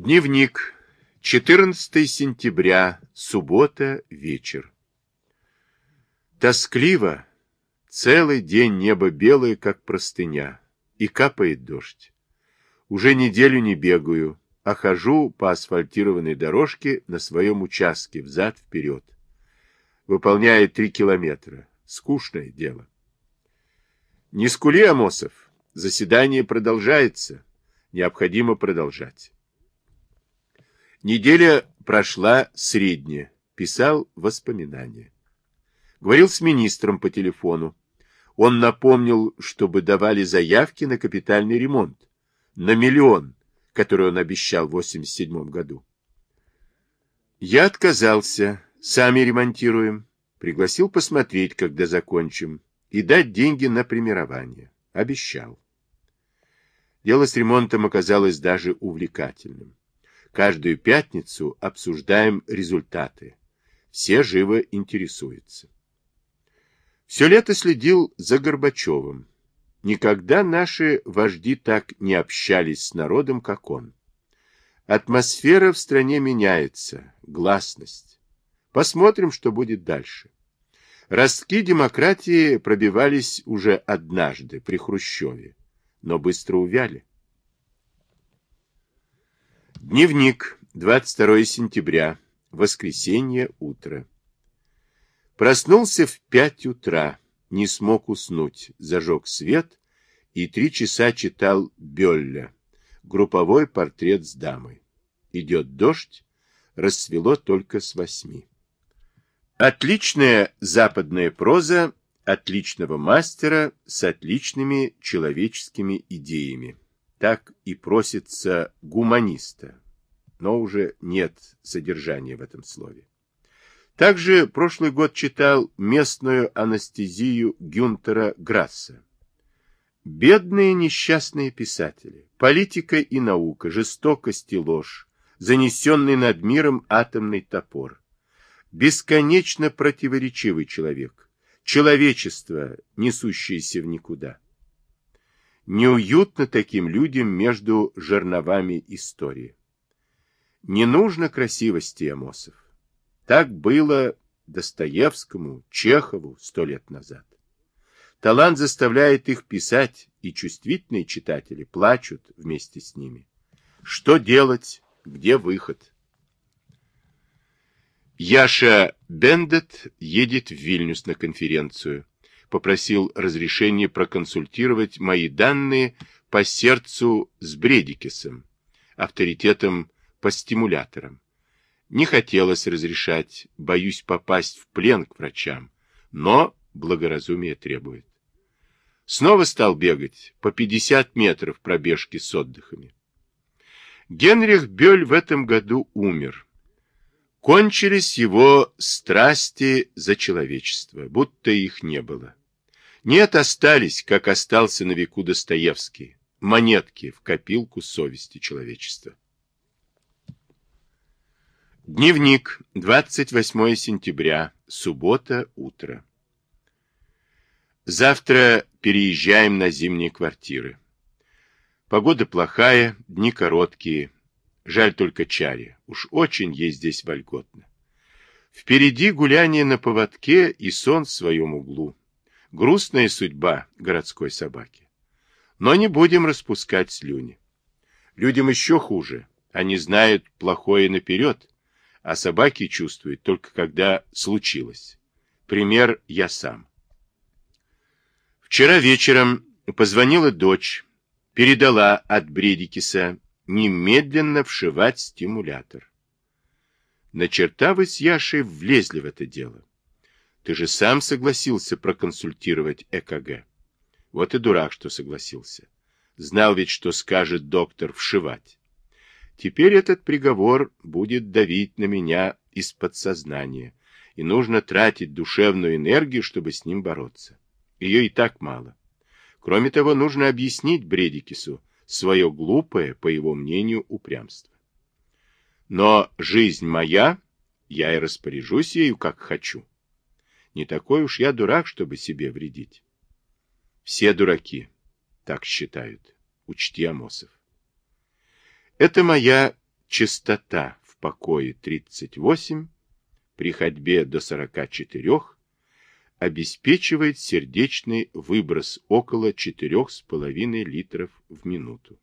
Дневник. 14 сентября. Суббота. Вечер. Тоскливо. Целый день небо белое, как простыня. И капает дождь. Уже неделю не бегаю, а хожу по асфальтированной дорожке на своем участке, взад-вперед. Выполняя три километра. Скучное дело. Не скули, Амосов. Заседание продолжается. Необходимо продолжать. Неделя прошла средняя. Писал воспоминания. Говорил с министром по телефону. Он напомнил, чтобы давали заявки на капитальный ремонт. На миллион, который он обещал в 87 году. Я отказался. Сами ремонтируем. Пригласил посмотреть, когда закончим, и дать деньги на премирование. Обещал. Дело с ремонтом оказалось даже увлекательным. Каждую пятницу обсуждаем результаты. Все живо интересуются. Все лето следил за Горбачевым. Никогда наши вожди так не общались с народом, как он. Атмосфера в стране меняется, гласность. Посмотрим, что будет дальше. Ростки демократии пробивались уже однажды при Хрущеве, но быстро увяли. Дневник. 22 сентября. Воскресенье. Утро. Проснулся в пять утра. Не смог уснуть. Зажег свет и три часа читал Бёлля. Групповой портрет с дамой. Идет дождь. Рассвело только с восьми. Отличная западная проза отличного мастера с отличными человеческими идеями так и просится гуманиста, но уже нет содержания в этом слове. Также прошлый год читал местную анестезию Гюнтера Грасса. Бедные несчастные писатели, политика и наука, жестокость и ложь, занесенный над миром атомный топор. Бесконечно противоречивый человек, человечество, несущееся в никуда. Неуютно таким людям между жерновами истории. Не нужно красивости Амосов. Так было Достоевскому, Чехову сто лет назад. Талант заставляет их писать, и чувствительные читатели плачут вместе с ними. Что делать? Где выход? Яша Бендет едет в Вильнюс на конференцию попросил разрешения проконсультировать мои данные по сердцу с Бредикисом, авторитетом по стимуляторам. Не хотелось разрешать, боюсь попасть в плен к врачам, но благоразумие требует. Снова стал бегать по 50 метров пробежки с отдыхами. Генрих Бёль в этом году умер. Кончились его страсти за человечество, будто их не было. Нет, остались, как остался на веку Достоевский, монетки в копилку совести человечества. Дневник, 28 сентября, суббота, утро. Завтра переезжаем на зимние квартиры. Погода плохая, дни короткие. Жаль только чаре. Уж очень ей здесь вольготно. Впереди гуляние на поводке и сон в своем углу. Грустная судьба городской собаки. Но не будем распускать слюни. Людям еще хуже. Они знают плохое наперед, а собаки чувствуют только когда случилось. Пример я сам. Вчера вечером позвонила дочь, передала от Бредикиса немедленно вшивать стимулятор. На черта вы с Яшей влезли в это дело. Ты же сам согласился проконсультировать ЭКГ. Вот и дурак, что согласился. Знал ведь, что скажет доктор вшивать. Теперь этот приговор будет давить на меня из подсознания, и нужно тратить душевную энергию, чтобы с ним бороться. Ее и так мало. Кроме того, нужно объяснить Бредикису свое глупое, по его мнению, упрямство. Но жизнь моя, я и распоряжусь ею, как хочу. Не такой уж я дурак, чтобы себе вредить. Все дураки так считают. Учти, Амосов. Это моя частота в покое 38, при ходьбе до 44, обеспечивает сердечный выброс около 4,5 литров в минуту.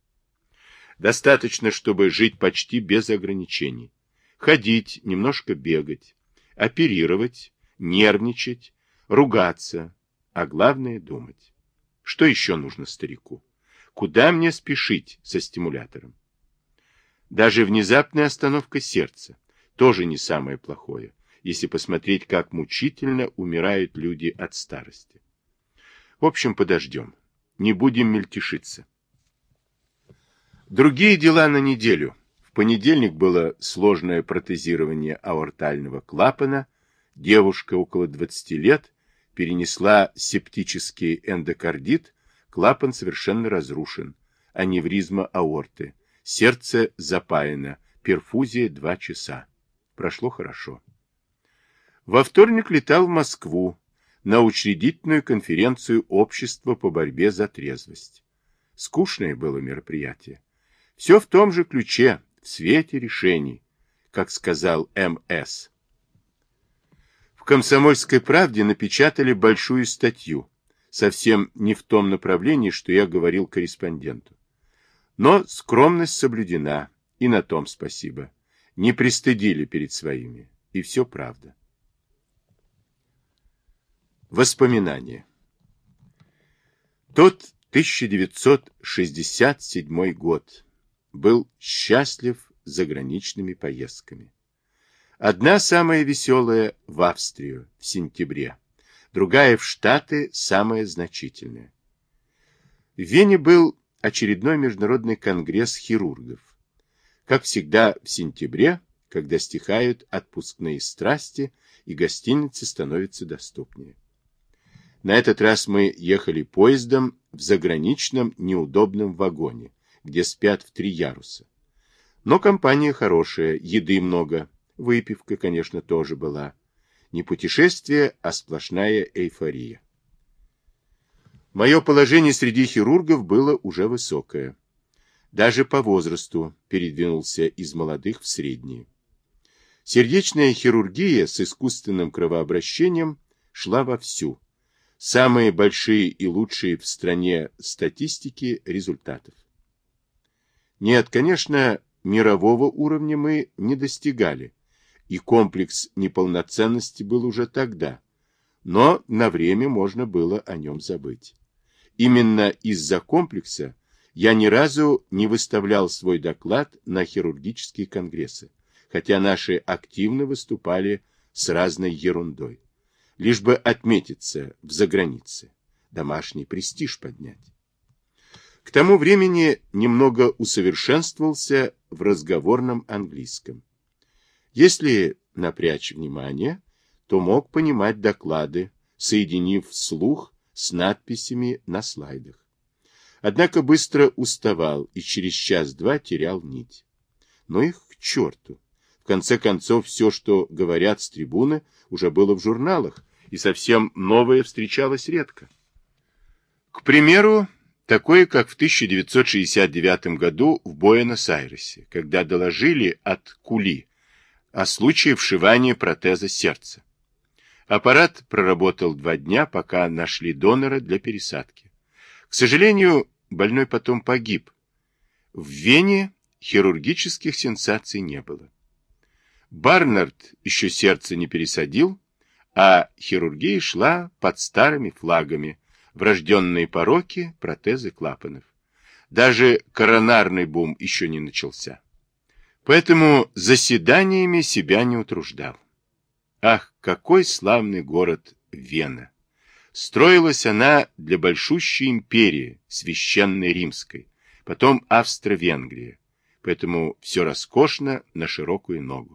Достаточно, чтобы жить почти без ограничений. Ходить, немножко бегать, оперировать, нервничать, ругаться, а главное думать. Что еще нужно старику? Куда мне спешить со стимулятором? Даже внезапная остановка сердца тоже не самое плохое, если посмотреть, как мучительно умирают люди от старости. В общем, подождем. Не будем мельтешиться. Другие дела на неделю. В понедельник было сложное протезирование аортального клапана. Девушка около 20 лет перенесла септический эндокардит, клапан совершенно разрушен, аневризма аорты, сердце запаяно, перфузия 2 часа. Прошло хорошо. Во вторник летал в Москву на учредительную конференцию Общества по борьбе за трезвость. Скучное было мероприятие. Все в том же ключе, в свете решений, как сказал М.С. В «Комсомольской правде» напечатали большую статью, совсем не в том направлении, что я говорил корреспонденту. Но скромность соблюдена, и на том спасибо. Не пристыдили перед своими, и все правда. Воспоминания Тот 1967 год был счастлив заграничными поездками. Одна самая веселая в Австрию в сентябре, другая в Штаты самая значительная. В Вене был очередной международный конгресс хирургов. Как всегда в сентябре, когда стихают отпускные страсти и гостиницы становятся доступнее. На этот раз мы ехали поездом в заграничном неудобном вагоне, где спят в три яруса. Но компания хорошая, еды много, выпивка, конечно, тоже была. Не путешествие, а сплошная эйфория. Мое положение среди хирургов было уже высокое. Даже по возрасту передвинулся из молодых в средние. Сердечная хирургия с искусственным кровообращением шла вовсю. Самые большие и лучшие в стране статистики результатов. Нет, конечно, мирового уровня мы не достигали, и комплекс неполноценности был уже тогда, но на время можно было о нем забыть. Именно из-за комплекса я ни разу не выставлял свой доклад на хирургические конгрессы, хотя наши активно выступали с разной ерундой, лишь бы отметиться в загранице, домашний престиж поднять. К тому времени немного усовершенствовался в разговорном английском. Если напрячь внимание, то мог понимать доклады, соединив слух с надписями на слайдах. Однако быстро уставал и через час-два терял нить. Но их к черту. В конце концов, все, что говорят с трибуны, уже было в журналах, и совсем новое встречалось редко. К примеру, Такое, как в 1969 году в Буэнос-Айресе, когда доложили от Кули о случае вшивания протеза сердца. Аппарат проработал два дня, пока нашли донора для пересадки. К сожалению, больной потом погиб. В Вене хирургических сенсаций не было. Барнард еще сердце не пересадил, а хирургия шла под старыми флагами – врожденные пороки, протезы клапанов. Даже коронарный бум еще не начался. Поэтому заседаниями себя не утруждал. Ах, какой славный город Вена! Строилась она для большущей империи, священной римской, потом Австро-Венгрия, поэтому все роскошно на широкую ногу.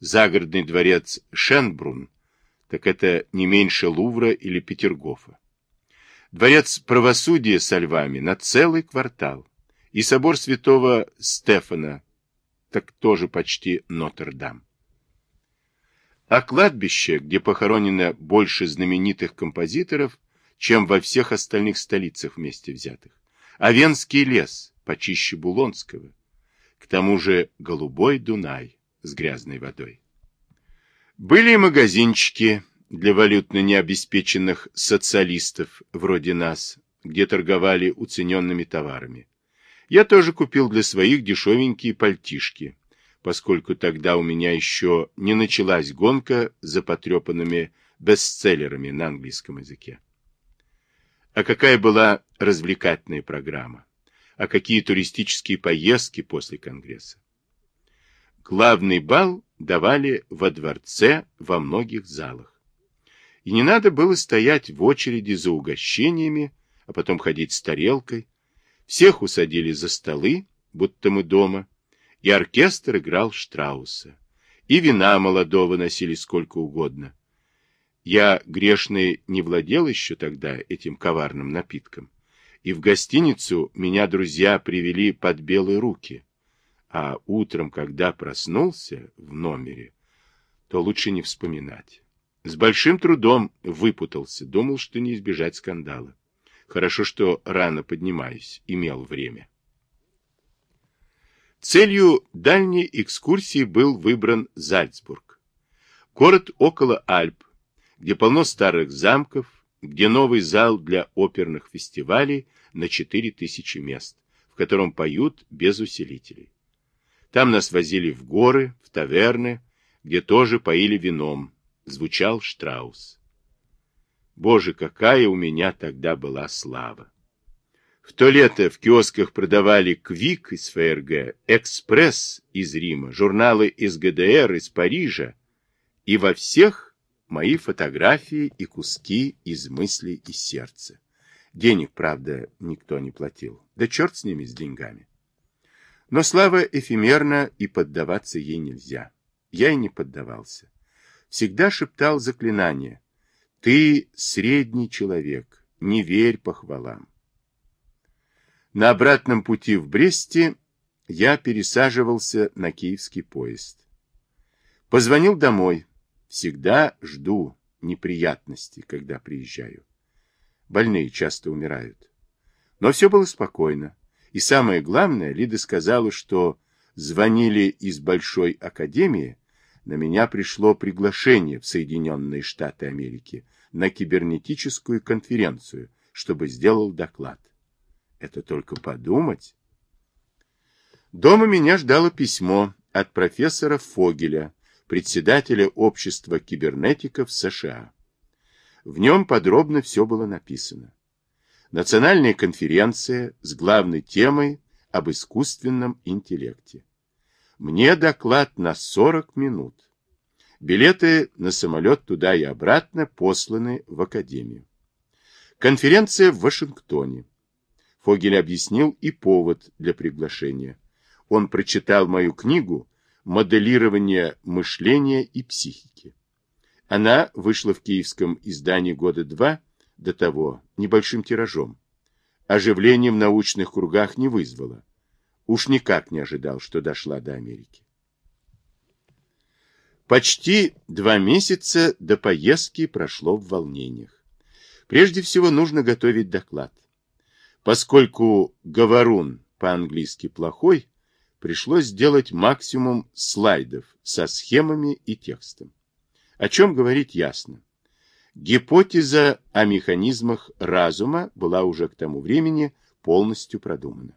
Загородный дворец Шенбрун, так это не меньше Лувра или Петергофа. Дворец правосудия со львами на целый квартал. И собор святого Стефана, так тоже почти Нотр-Дам. А кладбище, где похоронено больше знаменитых композиторов, чем во всех остальных столицах вместе взятых. А Венский лес, почище Булонского. К тому же голубой Дунай с грязной водой. Были и магазинчики для валютно необеспеченных социалистов вроде нас, где торговали уцененными товарами. Я тоже купил для своих дешевенькие пальтишки, поскольку тогда у меня еще не началась гонка за потрепанными бестселлерами на английском языке. А какая была развлекательная программа? А какие туристические поездки после Конгресса? Главный бал давали во дворце во многих залах. И не надо было стоять в очереди за угощениями, а потом ходить с тарелкой. Всех усадили за столы, будто мы дома, и оркестр играл Штрауса. И вина молодого носили сколько угодно. Я, грешный, не владел еще тогда этим коварным напитком. И в гостиницу меня друзья привели под белые руки. А утром, когда проснулся в номере, то лучше не вспоминать. С большим трудом выпутался, думал, что не избежать скандала. Хорошо, что рано поднимаюсь, имел время. Целью дальней экскурсии был выбран Зальцбург. Город около Альп, где полно старых замков, где новый зал для оперных фестивалей на 4000 мест, в котором поют без усилителей. Там нас возили в горы, в таверны, где тоже поили вином, звучал Штраус. Боже, какая у меня тогда была слава! В то лето в киосках продавали Квик из ФРГ, Экспресс из Рима, журналы из ГДР, из Парижа, и во всех мои фотографии и куски из мыслей и сердца. Денег, правда, никто не платил. Да черт с ними, с деньгами. Но слава эфемерна, и поддаваться ей нельзя. Я и не поддавался. Всегда шептал заклинание. Ты средний человек, не верь похвалам. На обратном пути в Бресте я пересаживался на киевский поезд. Позвонил домой. Всегда жду неприятностей, когда приезжаю. Больные часто умирают. Но все было спокойно. И самое главное, Лида сказала, что звонили из Большой Академии, на меня пришло приглашение в Соединенные Штаты Америки на кибернетическую конференцию, чтобы сделал доклад. Это только подумать. Дома меня ждало письмо от профессора Фогеля, председателя Общества кибернетиков США. В нем подробно все было написано. Национальная конференция с главной темой об искусственном интеллекте. Мне доклад на 40 минут. Билеты на самолет туда и обратно посланы в Академию. Конференция в Вашингтоне. Фогель объяснил и повод для приглашения. Он прочитал мою книгу «Моделирование мышления и психики». Она вышла в киевском издании года два до того небольшим тиражом. Оживлением в научных кругах не вызвала. Уж никак не ожидал, что дошла до Америки. Почти два месяца до поездки прошло в волнениях. Прежде всего нужно готовить доклад. Поскольку говорун по-английски плохой, пришлось сделать максимум слайдов со схемами и текстом. О чем говорить ясно. Гипотеза о механизмах разума была уже к тому времени полностью продумана.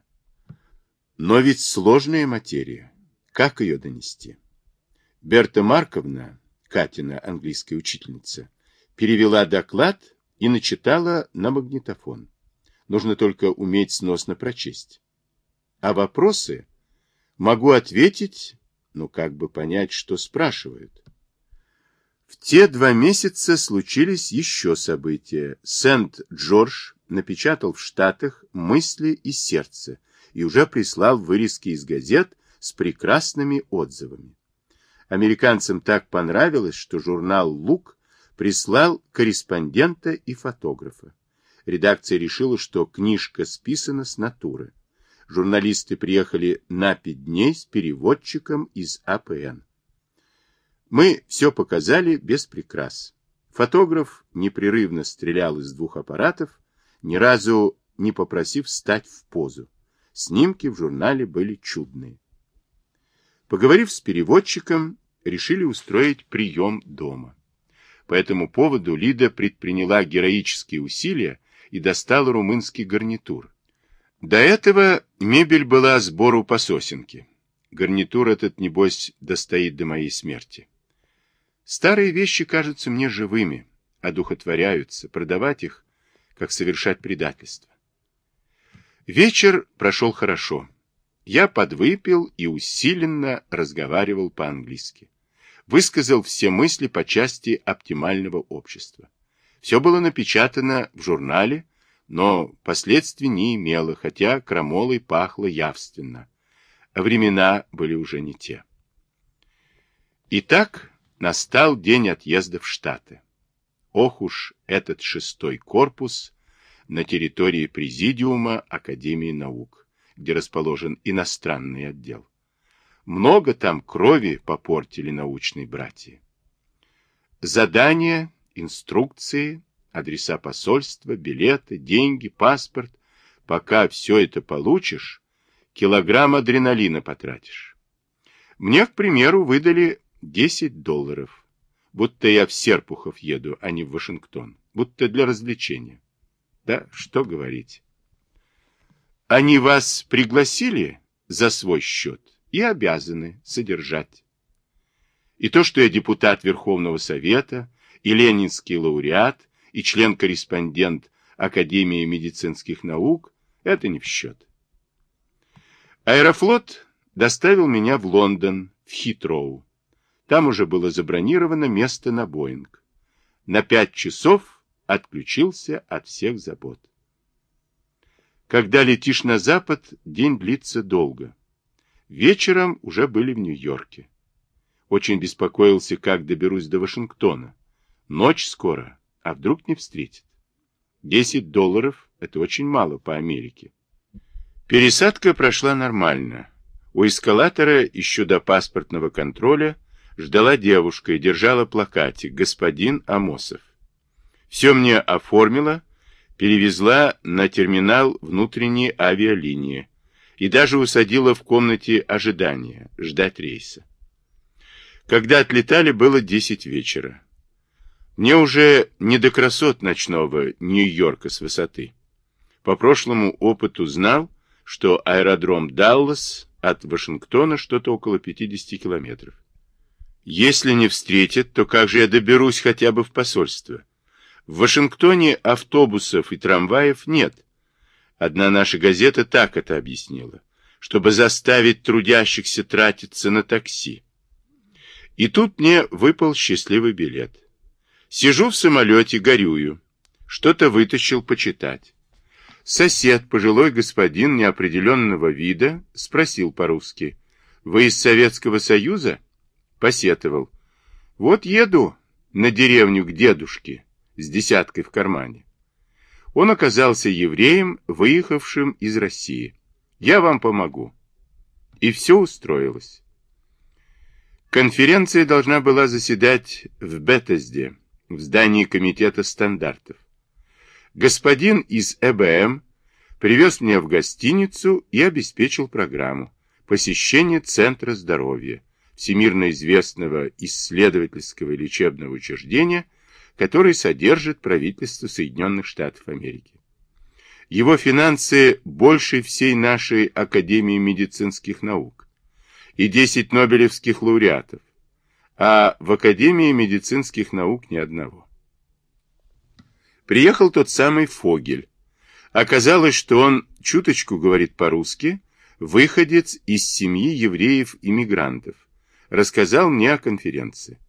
Но ведь сложная материя. Как ее донести? Берта Марковна, Катина английская учительница, перевела доклад и начитала на магнитофон. Нужно только уметь сносно прочесть. А вопросы могу ответить, но как бы понять, что спрашивают. В те два месяца случились еще события. Сент-Джордж напечатал в Штатах «Мысли и сердце» и уже прислал вырезки из газет с прекрасными отзывами. Американцам так понравилось, что журнал «Лук» прислал корреспондента и фотографа. Редакция решила, что книжка списана с натуры. Журналисты приехали на пять дней с переводчиком из АПН. Мы все показали без прикрас. Фотограф непрерывно стрелял из двух аппаратов, ни разу не попросив встать в позу. Снимки в журнале были чудные. Поговорив с переводчиком, решили устроить прием дома. По этому поводу Лида предприняла героические усилия и достала румынский гарнитур. До этого мебель была сбору по сосенке. Гарнитур этот, небось, достоит до моей смерти. Старые вещи кажутся мне живыми, одухотворяются, продавать их, как совершать предательство. Вечер прошел хорошо. Я подвыпил и усиленно разговаривал по-английски. Высказал все мысли по части оптимального общества. Все было напечатано в журнале, но последствий не имело, хотя крамолой пахло явственно. Времена были уже не те. Итак, настал день отъезда в Штаты. Ох уж этот шестой корпус на территории Президиума Академии наук, где расположен иностранный отдел. Много там крови попортили научные братья. Задания, инструкции, адреса посольства, билеты, деньги, паспорт. Пока все это получишь, килограмм адреналина потратишь. Мне, к примеру, выдали 10 долларов. Будто я в Серпухов еду, а не в Вашингтон. Будто для развлечения. Да, что говорить. Они вас пригласили за свой счет и обязаны содержать. И то, что я депутат Верховного Совета, и ленинский лауреат, и член-корреспондент Академии медицинских наук, это не в счет. Аэрофлот доставил меня в Лондон, в Хитроу. Там уже было забронировано место на Боинг. На пять часов отключился от всех забот. Когда летишь на запад, день длится долго. Вечером уже были в Нью-Йорке. Очень беспокоился, как доберусь до Вашингтона. Ночь скоро, а вдруг не встретит. Десять долларов – это очень мало по Америке. Пересадка прошла нормально. У эскалатора еще до паспортного контроля ждала девушка и держала плакатик «Господин Амосов». Все мне оформила, перевезла на терминал внутренней авиалинии и даже усадила в комнате ожидания, ждать рейса. Когда отлетали, было 10 вечера. Мне уже не до красот ночного Нью-Йорка с высоты. По прошлому опыту знал, что аэродром Даллас от Вашингтона что-то около 50 километров. Если не встретят, то как же я доберусь хотя бы в посольство? В Вашингтоне автобусов и трамваев нет. Одна наша газета так это объяснила, чтобы заставить трудящихся тратиться на такси. И тут мне выпал счастливый билет. Сижу в самолете, горюю. Что-то вытащил почитать. Сосед, пожилой господин неопределенного вида, спросил по-русски. «Вы из Советского Союза?» Посетовал. «Вот еду на деревню к дедушке с десяткой в кармане. Он оказался евреем, выехавшим из России. Я вам помогу. И все устроилось. Конференция должна была заседать в Бетезде, в здании комитета стандартов. Господин из ЭБМ привез меня в гостиницу и обеспечил программу посещение Центра здоровья, всемирно известного исследовательского лечебного учреждения, который содержит правительство Соединенных Штатов Америки. Его финансы больше всей нашей Академии медицинских наук и 10 нобелевских лауреатов, а в Академии медицинских наук ни одного. Приехал тот самый Фогель. Оказалось, что он чуточку говорит по-русски, выходец из семьи евреев-иммигрантов. Рассказал мне о конференции.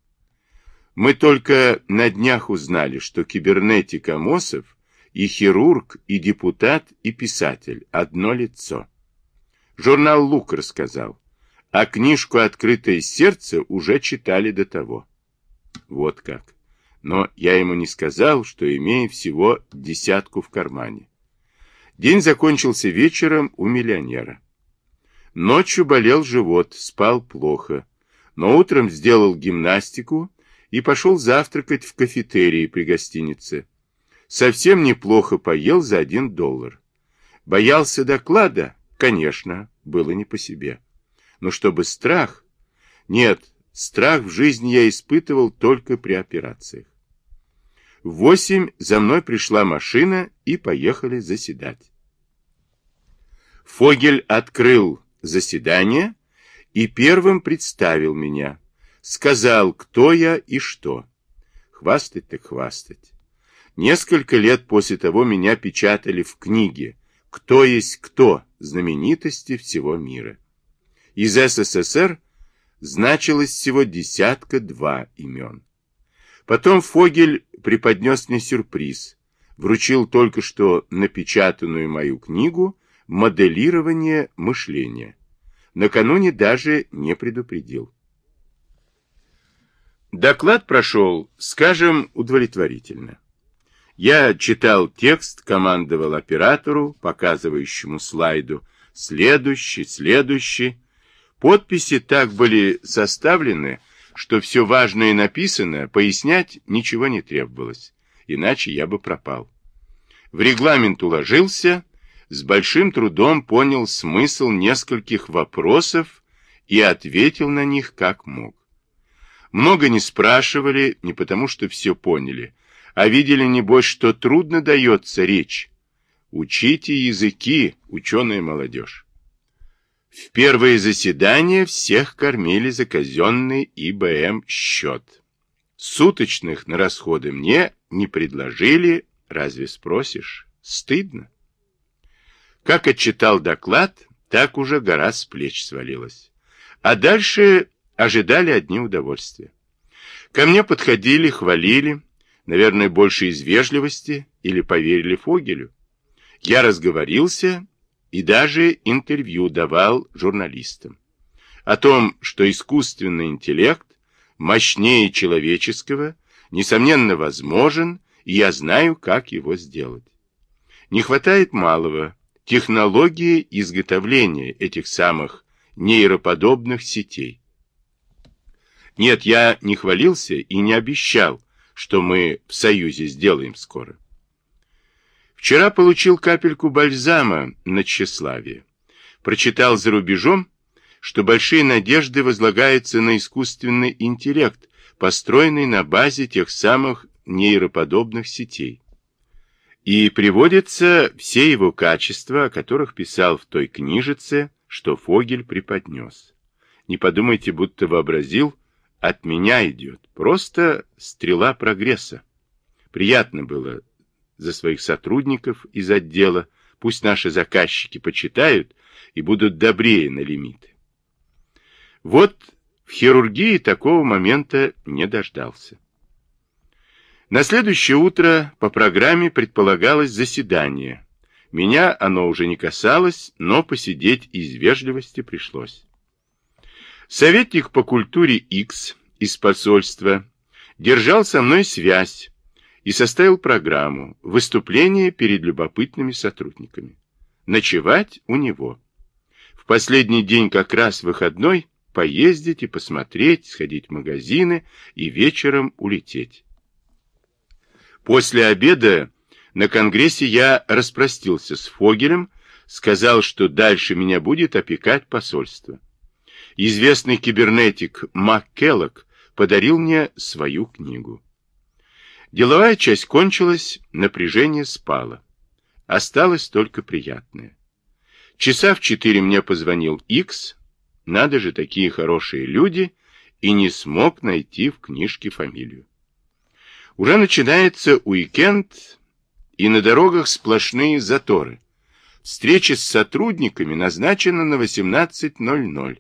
Мы только на днях узнали, что кибернетик Амосов и хирург, и депутат, и писатель – одно лицо. Журнал «Лук» рассказал а книжку «Открытое сердце» уже читали до того. Вот как. Но я ему не сказал, что имею всего десятку в кармане. День закончился вечером у миллионера. Ночью болел живот, спал плохо, но утром сделал гимнастику и пошел завтракать в кафетерии при гостинице. Совсем неплохо поел за один доллар. Боялся доклада? Конечно, было не по себе но чтобы страх, Нет, страх в жизни я испытывал только при операциях. В восемь за мной пришла машина и поехали заседать. Фогель открыл заседание и первым представил меня. Сказал, кто я и что. Хвастать так хвастать. Несколько лет после того меня печатали в книге «Кто есть кто» знаменитости всего мира. Из СССР значилось всего десятка-два имен. Потом Фогель преподнес мне сюрприз. Вручил только что напечатанную мою книгу «Моделирование мышления». Накануне даже не предупредил. Доклад прошел, скажем, удовлетворительно. Я читал текст, командовал оператору, показывающему слайду «Следующий, следующий». Подписи так были составлены, что все важное написано, пояснять ничего не требовалось, иначе я бы пропал. В регламент уложился, с большим трудом понял смысл нескольких вопросов и ответил на них как мог. Много не спрашивали, не потому что все поняли, а видели, небось, что трудно дается речь. Учите языки, ученая молодежь. В первое заседание всех кормили за казенный ИБМ счет. Суточных на расходы мне не предложили, разве спросишь? Стыдно. Как отчитал доклад, так уже гора с плеч свалилась. А дальше ожидали одни удовольствия. Ко мне подходили, хвалили, наверное, больше из вежливости или поверили Фогелю. Я разговорился и даже интервью давал журналистам. О том, что искусственный интеллект мощнее человеческого, несомненно возможен, и я знаю, как его сделать. Не хватает малого – технологии изготовления этих самых нейроподобных сетей. Нет, я не хвалился и не обещал, что мы в Союзе сделаем скоро. Вчера получил капельку бальзама на тщеславие. Прочитал за рубежом, что большие надежды возлагаются на искусственный интеллект, построенный на базе тех самых нейроподобных сетей. И приводятся все его качества, о которых писал в той книжице, что Фогель преподнес. Не подумайте, будто вообразил, от меня идет. Просто стрела прогресса. Приятно было за своих сотрудников из отдела, пусть наши заказчики почитают и будут добрее на лимиты. Вот в хирургии такого момента не дождался. На следующее утро по программе предполагалось заседание. Меня оно уже не касалось, но посидеть из вежливости пришлось. Советник по культуре X из посольства держал со мной связь, и составил программу выступления перед любопытными сотрудниками. Ночевать у него. В последний день как раз выходной поездить и посмотреть, сходить в магазины и вечером улететь. После обеда на конгрессе я распростился с Фогелем, сказал, что дальше меня будет опекать посольство. Известный кибернетик Мак Келлок подарил мне свою книгу. Деловая часть кончилась, напряжение спало. Осталось только приятное. Часа в четыре мне позвонил Икс, надо же, такие хорошие люди, и не смог найти в книжке фамилию. Уже начинается уикенд, и на дорогах сплошные заторы. Встреча с сотрудниками назначена на 18.00.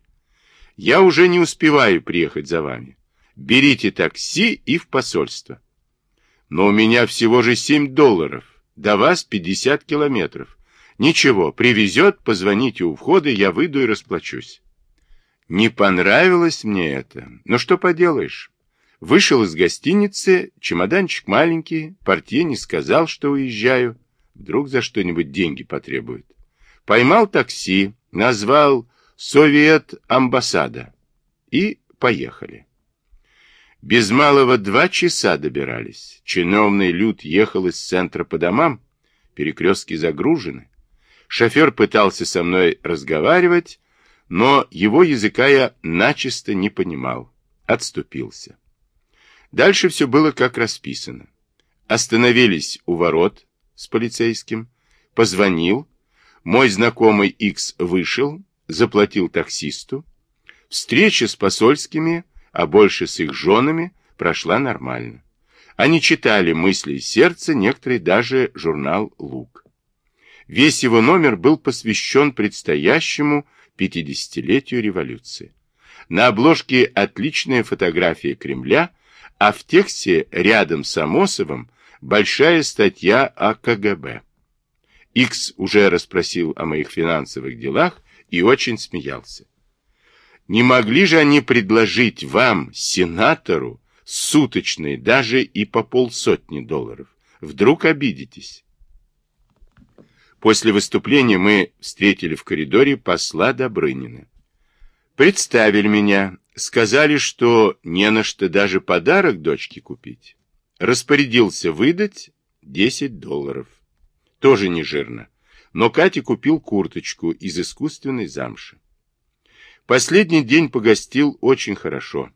Я уже не успеваю приехать за вами. Берите такси и в посольство. Но у меня всего же 7 долларов. До вас 50 километров. Ничего, привезет, позвоните у входа, я выйду и расплачусь. Не понравилось мне это. Но что поделаешь. Вышел из гостиницы, чемоданчик маленький, портье не сказал, что уезжаю. Вдруг за что-нибудь деньги потребует. Поймал такси, назвал «Совет Амбассада» и поехали. Без малого два часа добирались. Чиновный люд ехал из центра по домам, перекрестки загружены. Шофер пытался со мной разговаривать, но его языка я начисто не понимал, отступился. Дальше все было как расписано. Остановились у ворот с полицейским, позвонил, мой знакомый X вышел, заплатил таксисту. Встреча с посольскими, а больше с их женами, прошла нормально. Они читали мысли из сердца, некоторые даже журнал «Лук». Весь его номер был посвящен предстоящему 50-летию революции. На обложке отличная фотография Кремля, а в тексте рядом с Амосовым большая статья о КГБ. Икс уже расспросил о моих финансовых делах и очень смеялся. Не могли же они предложить вам, сенатору, суточные, даже и по полсотни долларов? Вдруг обидитесь? После выступления мы встретили в коридоре посла Добрынина. Представили меня, сказали, что не на что даже подарок дочке купить. Распорядился выдать 10 долларов. Тоже не жирно. Но Кате купил курточку из искусственной замши. Последний день погостил очень хорошо.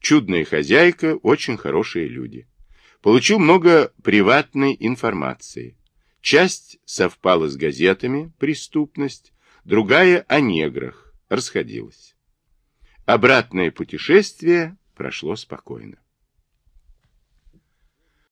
Чудная хозяйка, очень хорошие люди. Получил много приватной информации. Часть совпала с газетами «Преступность», другая о неграх, расходилась. Обратное путешествие прошло спокойно.